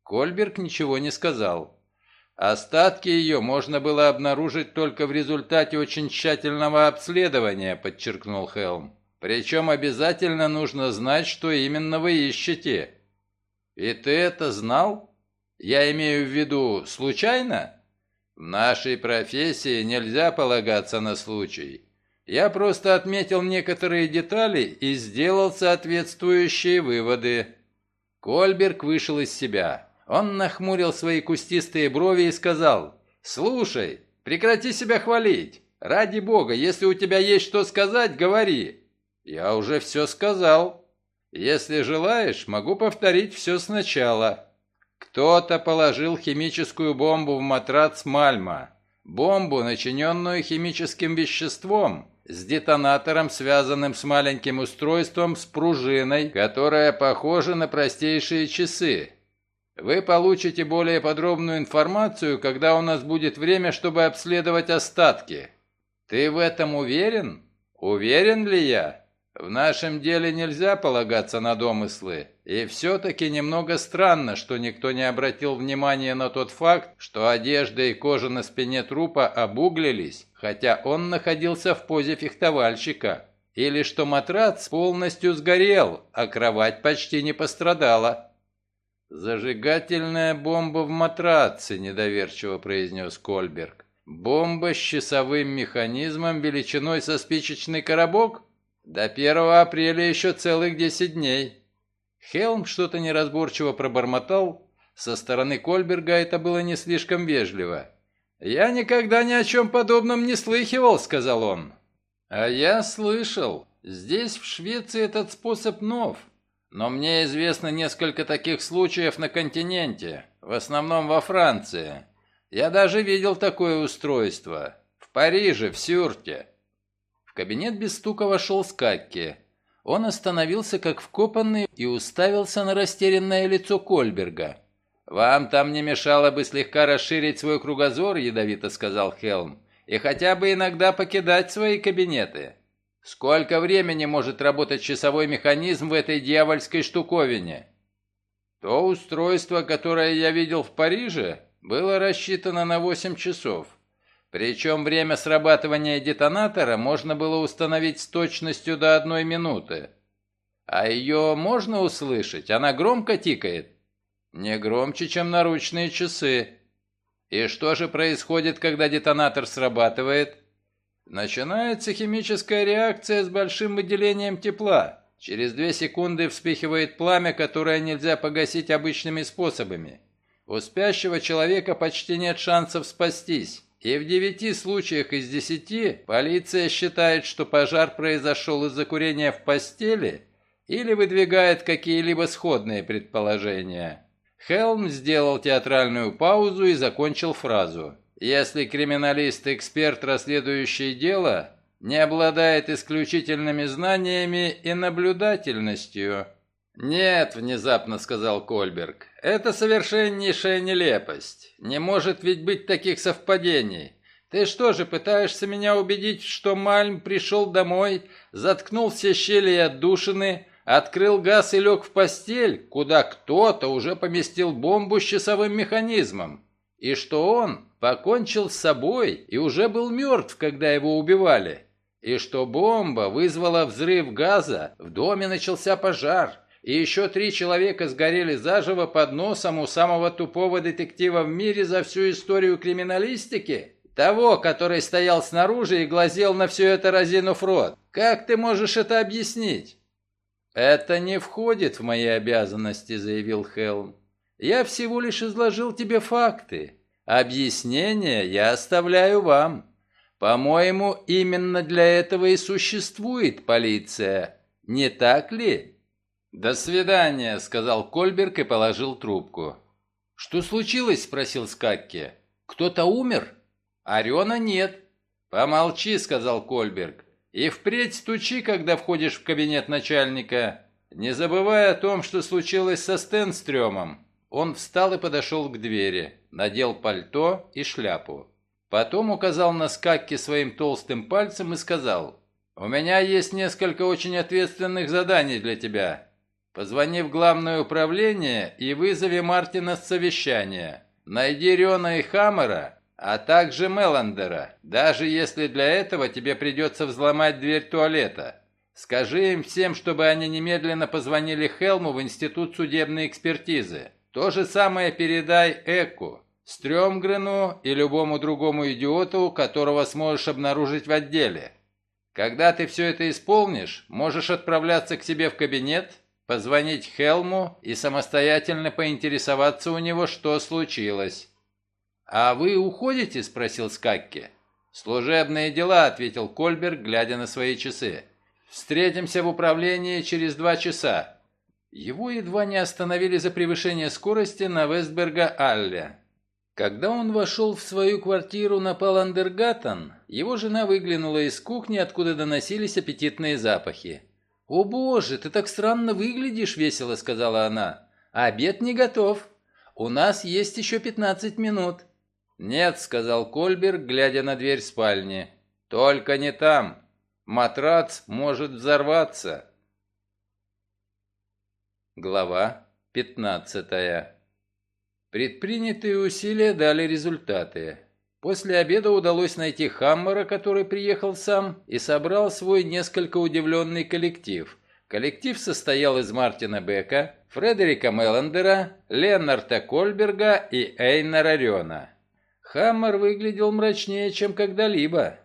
Speaker 1: Кольберг ничего не сказал. Остатки ее можно было обнаружить только в результате очень тщательного обследования, подчеркнул Хелм. Причем обязательно нужно знать, что именно вы ищете. И ты это знал? Я имею в виду, случайно? В нашей профессии нельзя полагаться на случай. Я просто отметил некоторые детали и сделал соответствующие выводы. Кольберг вышел из себя. Он нахмурил свои кустистые брови и сказал, «Слушай, прекрати себя хвалить. Ради бога, если у тебя есть что сказать, говори». «Я уже все сказал. Если желаешь, могу повторить все сначала». Кто-то положил химическую бомбу в матрац Мальма. Бомбу, начиненную химическим веществом, с детонатором, связанным с маленьким устройством с пружиной, которая похожа на простейшие часы. Вы получите более подробную информацию, когда у нас будет время, чтобы обследовать остатки. Ты в этом уверен? Уверен ли я? В нашем деле нельзя полагаться на домыслы. И все-таки немного странно, что никто не обратил внимания на тот факт, что одежда и кожа на спине трупа обуглились, хотя он находился в позе фехтовальщика. Или что матрац полностью сгорел, а кровать почти не пострадала. «Зажигательная бомба в матраце», – недоверчиво произнес Кольберг. «Бомба с часовым механизмом величиной со спичечный коробок? До 1 апреля еще целых 10 дней». Хелм что-то неразборчиво пробормотал. Со стороны Кольберга это было не слишком вежливо. «Я никогда ни о чем подобном не слыхивал», — сказал он. «А я слышал. Здесь, в Швеции, этот способ нов. Но мне известно несколько таких случаев на континенте, в основном во Франции. Я даже видел такое устройство. В Париже, в Сюрте. Кабинет без стука вошел Скакки. Он остановился как вкопанный и уставился на растерянное лицо Кольберга. «Вам там не мешало бы слегка расширить свой кругозор», — ядовито сказал Хелм, «и хотя бы иногда покидать свои кабинеты. Сколько времени может работать часовой механизм в этой дьявольской штуковине? То устройство, которое я видел в Париже, было рассчитано на 8 часов. Причем время срабатывания детонатора можно было установить с точностью до одной минуты. А ее можно услышать? Она громко тикает? Не громче, чем наручные часы. И что же происходит, когда детонатор срабатывает? Начинается химическая реакция с большим выделением тепла. Через две секунды вспыхивает пламя, которое нельзя погасить обычными способами. У спящего человека почти нет шансов спастись. И в девяти случаях из десяти полиция считает, что пожар произошел из-за курения в постели или выдвигает какие-либо сходные предположения. Хелм сделал театральную паузу и закончил фразу. Если криминалист-эксперт, расследующий дело, не обладает исключительными знаниями и наблюдательностью. «Нет», — внезапно сказал Кольберг, — «это совершеннейшая нелепость. Не может ведь быть таких совпадений. Ты что же, пытаешься меня убедить, что Мальм пришел домой, заткнул все щели и отдушины, открыл газ и лег в постель, куда кто-то уже поместил бомбу с часовым механизмом, и что он покончил с собой и уже был мертв, когда его убивали. И что бомба вызвала взрыв газа, в доме начался пожар, и еще три человека сгорели заживо под носом у самого тупого детектива в мире за всю историю криминалистики? Того, который стоял снаружи и глазел на все это разинув рот. Как ты можешь это объяснить? «Это не входит в мои обязанности», — заявил Хелм. «Я всего лишь изложил тебе факты. Объяснение я оставляю вам. По-моему, именно для этого и существует полиция. Не так ли? До свидания, сказал Кольберг и положил трубку. Что случилось? спросил Скакки. Кто-то умер? Орена нет. Помолчи, сказал Кольберг. И впредь стучи, когда входишь в кабинет начальника. Не забывай о том, что случилось со Стенстрёмом. Он встал и подошел к двери, надел пальто и шляпу. Потом указал на скакки своим толстым пальцем и сказал, «У меня есть несколько очень ответственных заданий для тебя. Позвони в главное управление и вызови Мартина с совещания. Найди Рена и Хаммера, а также Меландера, даже если для этого тебе придется взломать дверь туалета. Скажи им всем, чтобы они немедленно позвонили Хелму в Институт судебной экспертизы. То же самое передай Эку, Стрёмгрену и любому другому идиоту, которого сможешь обнаружить в отделе. Когда ты все это исполнишь, можешь отправляться к себе в кабинет, позвонить Хелму и самостоятельно поинтересоваться у него, что случилось. «А вы уходите?» – спросил Скакки. «Служебные дела», – ответил Кольберг, глядя на свои часы. «Встретимся в управлении через два часа». Его едва не остановили за превышение скорости на Вестберга-Алле. Когда он вошел в свою квартиру на Паландергаттен, его жена выглянула из кухни, откуда доносились аппетитные запахи. «О боже, ты так странно выглядишь», — весело сказала она. «Обед не готов. У нас есть еще пятнадцать минут». «Нет», — сказал Кольберг, глядя на дверь спальни. «Только не там. Матрац может взорваться». Глава пятнадцатая Предпринятые усилия дали результаты. После обеда удалось найти Хаммера, который приехал сам и собрал свой несколько удивленный коллектив. Коллектив состоял из Мартина Бека, Фредерика Меллендера, Леннарта Кольберга и Эйнара Рёна. Хаммер выглядел мрачнее, чем когда-либо.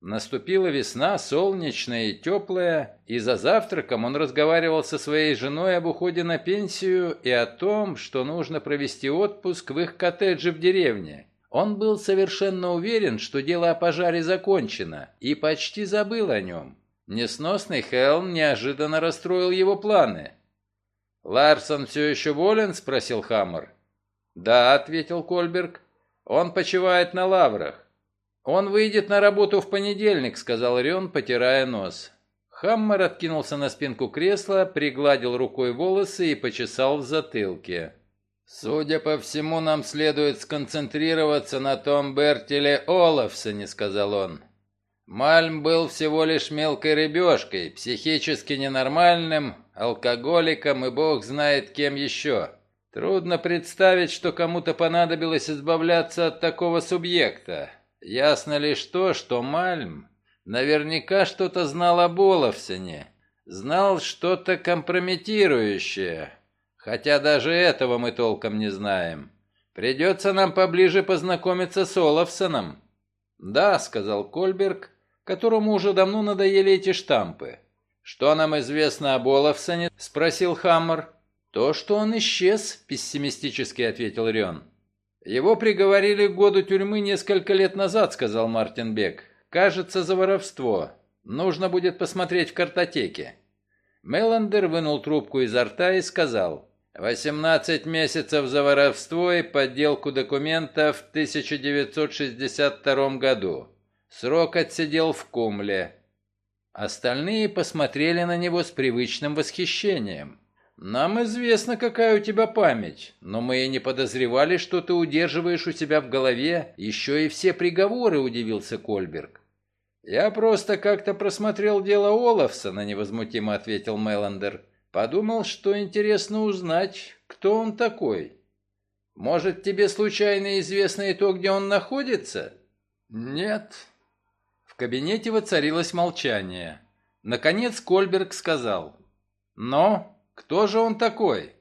Speaker 1: Наступила весна, солнечная и теплая, и за завтраком он разговаривал со своей женой об уходе на пенсию и о том, что нужно провести отпуск в их коттедже в деревне. Он был совершенно уверен, что дело о пожаре закончено, и почти забыл о нем. Несносный Хелм неожиданно расстроил его планы. «Ларсон все еще болен?» – спросил Хаммер. «Да», – ответил Кольберг. «Он почивает на лаврах. «Он выйдет на работу в понедельник», — сказал Рен, потирая нос. Хаммер откинулся на спинку кресла, пригладил рукой волосы и почесал в затылке. «Судя по всему, нам следует сконцентрироваться на том Бертеле Олафсоне», — сказал он. «Мальм был всего лишь мелкой рыбешкой, психически ненормальным, алкоголиком и бог знает кем еще. Трудно представить, что кому-то понадобилось избавляться от такого субъекта. Ясно лишь то, что Мальм наверняка что-то знал о Олафсоне, знал что-то компрометирующее, хотя даже этого мы толком не знаем. Придется нам поближе познакомиться с Олафсоном. Да, сказал Кольберг, которому уже давно надоели эти штампы. Что нам известно об Олафсоне? спросил Хаммер. То, что он исчез, пессимистически ответил Рен. «Его приговорили к году тюрьмы несколько лет назад», — сказал Мартин Бек. «Кажется, за воровство. Нужно будет посмотреть в картотеке». Меллендер вынул трубку изо рта и сказал, «18 месяцев за воровство и подделку документов в 1962 году. Срок отсидел в Кумле». Остальные посмотрели на него с привычным восхищением. «Нам известно, какая у тебя память, но мы и не подозревали, что ты удерживаешь у себя в голове еще и все приговоры», — удивился Кольберг. «Я просто как-то просмотрел дело Олафсона», — невозмутимо ответил Меллендер. «Подумал, что интересно узнать, кто он такой. Может, тебе случайно известно и то, где он находится?» «Нет». В кабинете воцарилось молчание. Наконец Кольберг сказал. «Но кто же он такой?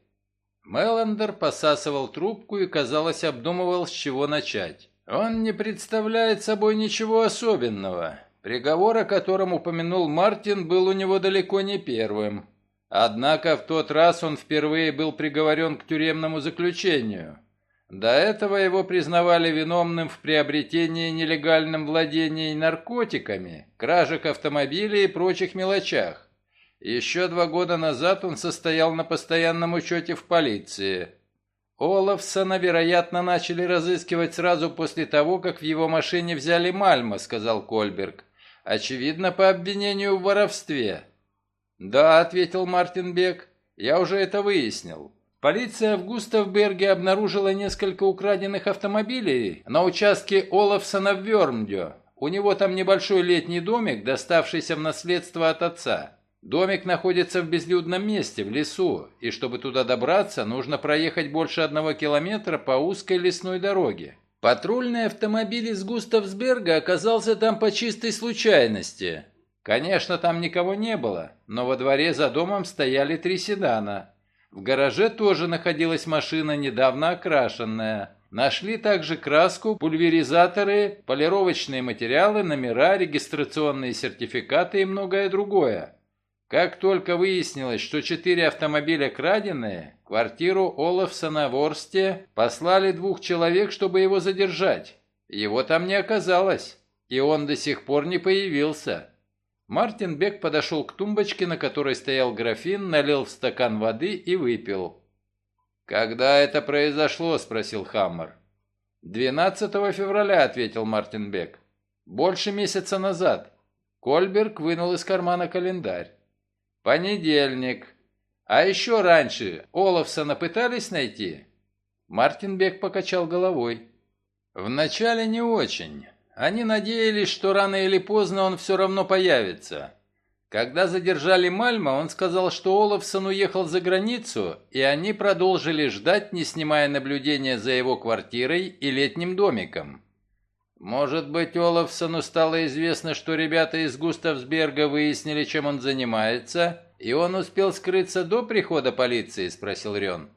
Speaker 1: Меллендер посасывал трубку и, казалось, обдумывал, с чего начать. Он не представляет собой ничего особенного. Приговор, о котором упомянул Мартин, был у него далеко не первым. Однако в тот раз он впервые был приговорен к тюремному заключению. До этого его признавали виновным в приобретении нелегальным владении наркотиками, кражах автомобилей и прочих мелочах. Еще два года назад он состоял на постоянном учете в полиции. Олафсона, вероятно, начали разыскивать сразу после того, как в его машине взяли Мальма, сказал Кольберг. Очевидно, по обвинению в воровстве. Да, ответил Мартин Бек. Я уже это выяснил. Полиция в Густавберге обнаружила несколько украденных автомобилей на участке Олафсона в Вермдё. У него там небольшой летний домик, доставшийся в наследство от отца. Домик находится в безлюдном месте, в лесу, и чтобы туда добраться, нужно проехать больше одного километра по узкой лесной дороге. Патрульный автомобиль из Густавсберга оказался там по чистой случайности. Конечно, там никого не было, но во дворе за домом стояли три седана. В гараже тоже находилась машина, недавно окрашенная. Нашли также краску, пульверизаторы, полировочные материалы, номера, регистрационные сертификаты и многое другое. Как только выяснилось, что четыре автомобиля краденые, квартиру Олафсона в Орсте послали двух человек, чтобы его задержать. Его там не оказалось, и он до сих пор не появился. Мартин Бек подошел к тумбочке, на которой стоял графин, налил в стакан воды и выпил. «Когда это произошло?» – спросил Хаммер. «12 февраля», – ответил Мартин Бек. «Больше месяца назад». Кольберг вынул из кармана календарь. Понедельник. А еще раньше Олафсона пытались найти? Мартин Бек покачал головой. Вначале не очень. Они надеялись, что рано или поздно он все равно появится. Когда задержали Мальма, он сказал, что Олафсон уехал за границу, и они продолжили ждать, не снимая наблюдения за его квартирой и летним домиком. Может быть, Олафсону стало известно, что ребята из Густавсберга выяснили, чем он занимается, и он успел скрыться до прихода полиции, спросил Рен.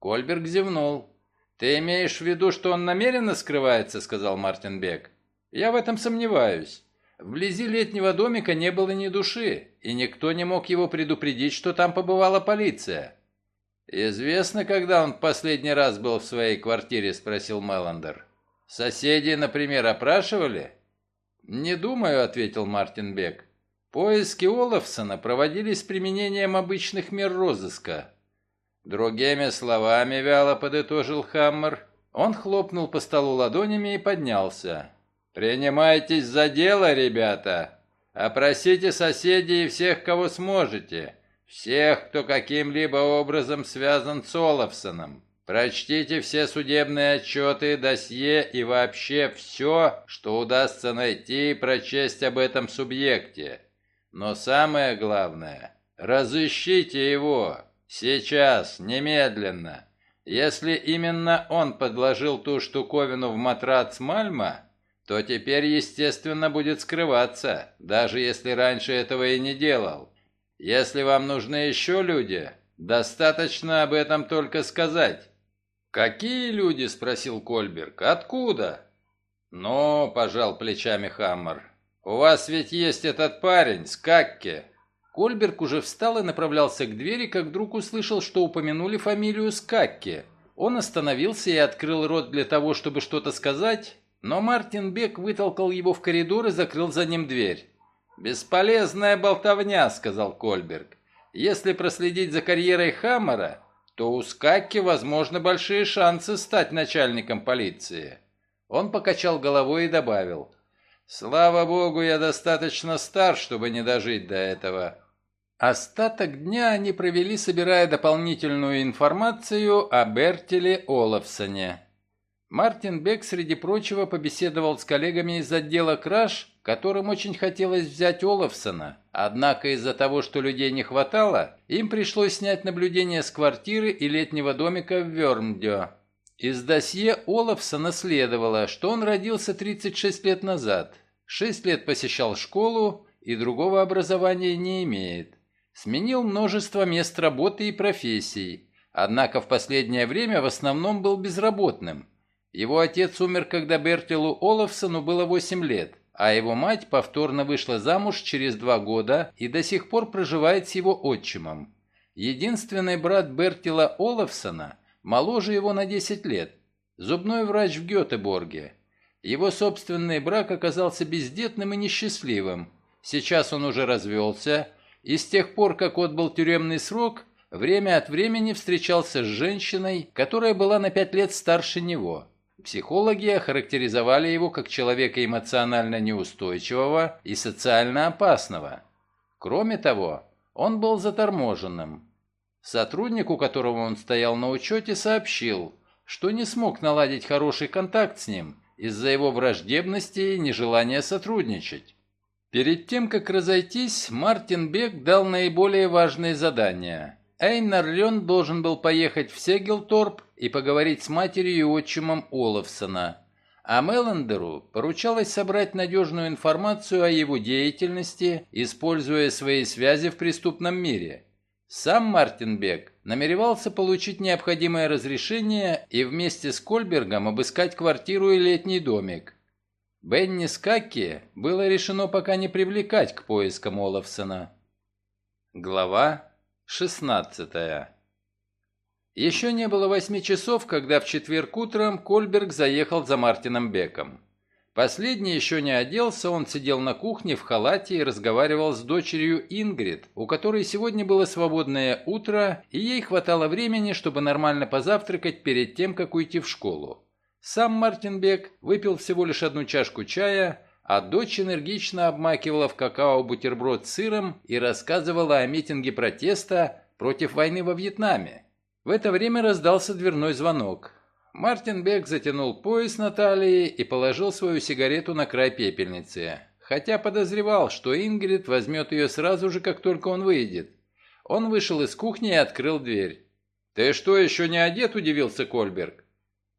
Speaker 1: Кольберг зевнул. «Ты имеешь в виду, что он намеренно скрывается?» — сказал Мартин Бек. «Я в этом сомневаюсь. Вблизи летнего домика не было ни души, и никто не мог его предупредить, что там побывала полиция». «Известно, когда он последний раз был в своей квартире?» — спросил Меллендер. Соседи, например, опрашивали? Не думаю, ответил Мартин Бек. Поиски Олафсона проводились с применением обычных мер розыска. Другими словами, вяло подытожил Хаммер. Он хлопнул по столу ладонями и поднялся. «Принимайтесь за дело, ребята. Опросите соседей и всех, кого сможете. Всех, кто каким-либо образом связан с Олафсоном. Прочтите все судебные отчеты, досье и вообще все, что удастся найти и прочесть об этом субъекте. Но самое главное, разыщите его. Сейчас, немедленно. Если именно он подложил ту штуковину в матрац Мальма, то теперь, естественно, будет скрываться, даже если раньше этого и не делал. Если вам нужны еще люди, достаточно об этом только сказать. «Какие люди?» – спросил Кольберг. «Откуда?» «Ну, – пожал плечами Хаммер, – у вас ведь есть этот парень, Скакке». Кольберг уже встал и направлялся к двери, как вдруг услышал, что упомянули фамилию Скакке. Он остановился и открыл рот для того, чтобы что-то сказать, но Мартин Бек вытолкал его в коридор и закрыл за ним дверь. «Бесполезная болтовня», – сказал Кольберг. «Если проследить за карьерой Хаммера, то у Скакки, возможно, большие шансы стать начальником полиции. Он покачал головой и добавил. «Слава богу, я достаточно стар, чтобы не дожить до этого». Остаток дня они провели, собирая дополнительную информацию о Бертеле Олафсоне. Мартин Бек, среди прочего, побеседовал с коллегами из отдела краж, которым очень хотелось взять Олафсона. Однако из-за того, что людей не хватало, им пришлось снять наблюдение с квартиры и летнего домика в Вермдё. Из досье Олафсона следовало, что он родился 36 лет назад, 6 лет посещал школу и другого образования не имеет. Сменил множество мест работы и профессий, однако в последнее время в основном был безработным – его отец умер, когда Бертилу Олафсону было 8 лет, а его мать повторно вышла замуж через два года и до сих пор проживает с его отчимом. Единственный брат Бертила Олафсона моложе его на 10 лет, зубной врач в Гетеборге. Его собственный брак оказался бездетным и несчастливым. Сейчас он уже развелся, и с тех пор, как отбыл тюремный срок, время от времени встречался с женщиной, которая была на пять лет старше него. Психологи охарактеризовали его как человека эмоционально неустойчивого и социально опасного. Кроме того, он был заторможенным. Сотрудник, у которого он стоял на учете, сообщил, что не смог наладить хороший контакт с ним из-за его враждебности и нежелания сотрудничать.
Speaker 2: Перед тем, как разойтись, Мартин Бек дал наиболее важные задания. Эйнар Лен должен был поехать в Сегелторп и поговорить с матерью и отчимом Олафсона. А Меллендеру поручалось собрать надежную информацию о его деятельности, используя свои связи в преступном мире. Сам Мартин Бек намеревался получить необходимое разрешение и вместе с Кольбергом обыскать квартиру и летний домик. Бенни Скакки было решено пока не привлекать к поискам Олафсона. Глава 16 Еще не было восьми часов, когда в четверг утром Кольберг заехал за Мартином Беком. Последний еще не оделся, он сидел на кухне в халате и разговаривал с дочерью Ингрид, у которой сегодня было свободное утро, и ей хватало времени, чтобы нормально позавтракать перед тем, как уйти в школу. Сам Мартин Бек выпил всего лишь одну чашку чая, а дочь энергично обмакивала в какао бутерброд с сыром и рассказывала о митинге протеста против войны во Вьетнаме. В это время раздался дверной звонок. Мартин Бек затянул пояс на талии и положил свою сигарету на край пепельницы, хотя подозревал, что Ингрид возьмет ее сразу же, как только он выйдет. Он вышел из кухни и открыл дверь. «Ты что, еще не одет?» – удивился Кольберг.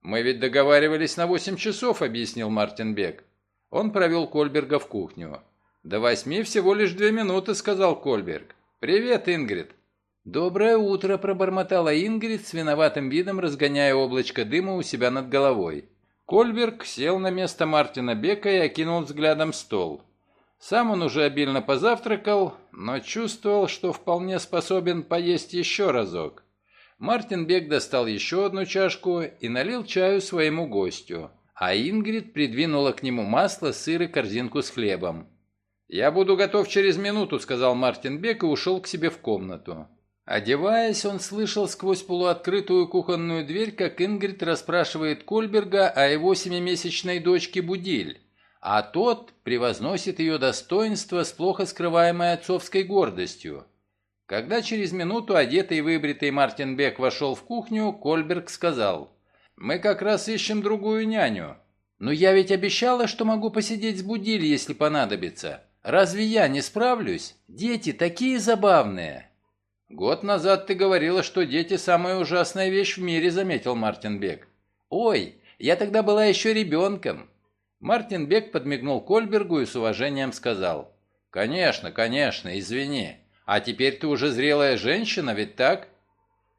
Speaker 2: «Мы ведь договаривались на восемь часов», — объяснил Мартин Бек. Он провел Кольберга в кухню. «До восьми всего лишь две минуты», — сказал Кольберг. «Привет, Ингрид». «Доброе утро», — пробормотала Ингрид с виноватым видом, разгоняя облачко дыма у себя над головой. Кольберг сел на место Мартина Бека и окинул взглядом стол. Сам он уже обильно позавтракал, но чувствовал, что вполне способен поесть еще разок. Мартин Бек достал еще одну чашку и налил чаю своему гостю, а Ингрид придвинула к нему масло, сыр и корзинку с хлебом. «Я буду готов через минуту», — сказал Мартин Бек и ушел к себе в комнату. Одеваясь, он слышал сквозь полуоткрытую кухонную дверь, как Ингрид расспрашивает Кольберга о его семимесячной дочке Будиль, а тот превозносит ее достоинство с плохо скрываемой отцовской гордостью. Когда через минуту одетый и выбритый Мартин Бек вошел в кухню, Кольберг сказал, «Мы как раз ищем другую няню». «Но я ведь обещала, что могу посидеть с Будиль, если понадобится. Разве я не справлюсь? Дети такие забавные». «Год назад ты говорила, что дети – самая ужасная вещь в мире», – заметил Мартин Бек. «Ой, я тогда была еще ребенком». Мартин Бек подмигнул Кольбергу и с уважением сказал, «Конечно, конечно, извини. А теперь ты уже зрелая женщина, ведь так?»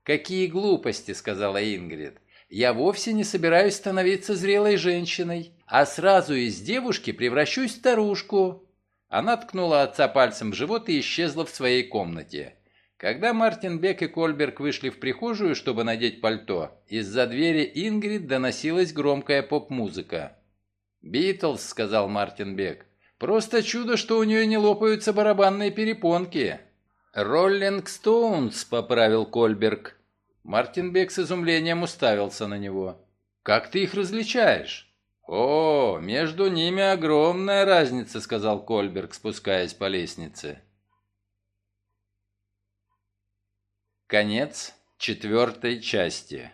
Speaker 2: «Какие глупости», — сказала Ингрид. «Я вовсе не собираюсь становиться зрелой женщиной, а сразу из девушки превращусь в старушку». Она ткнула отца пальцем в живот и исчезла в своей комнате. Когда Мартин Бек и Кольберг вышли в прихожую, чтобы надеть пальто, из-за двери Ингрид доносилась громкая поп-музыка. «Битлз», — сказал Мартин Бек. «Просто чудо, что у нее не лопаются барабанные перепонки». «Роллинг Стоунс», — поправил Кольберг. Мартин Бек с изумлением уставился на него. «Как ты их различаешь?» «О, между ними огромная разница», — сказал Кольберг, спускаясь по лестнице. Конец четвертой части.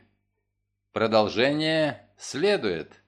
Speaker 2: Продолжение следует.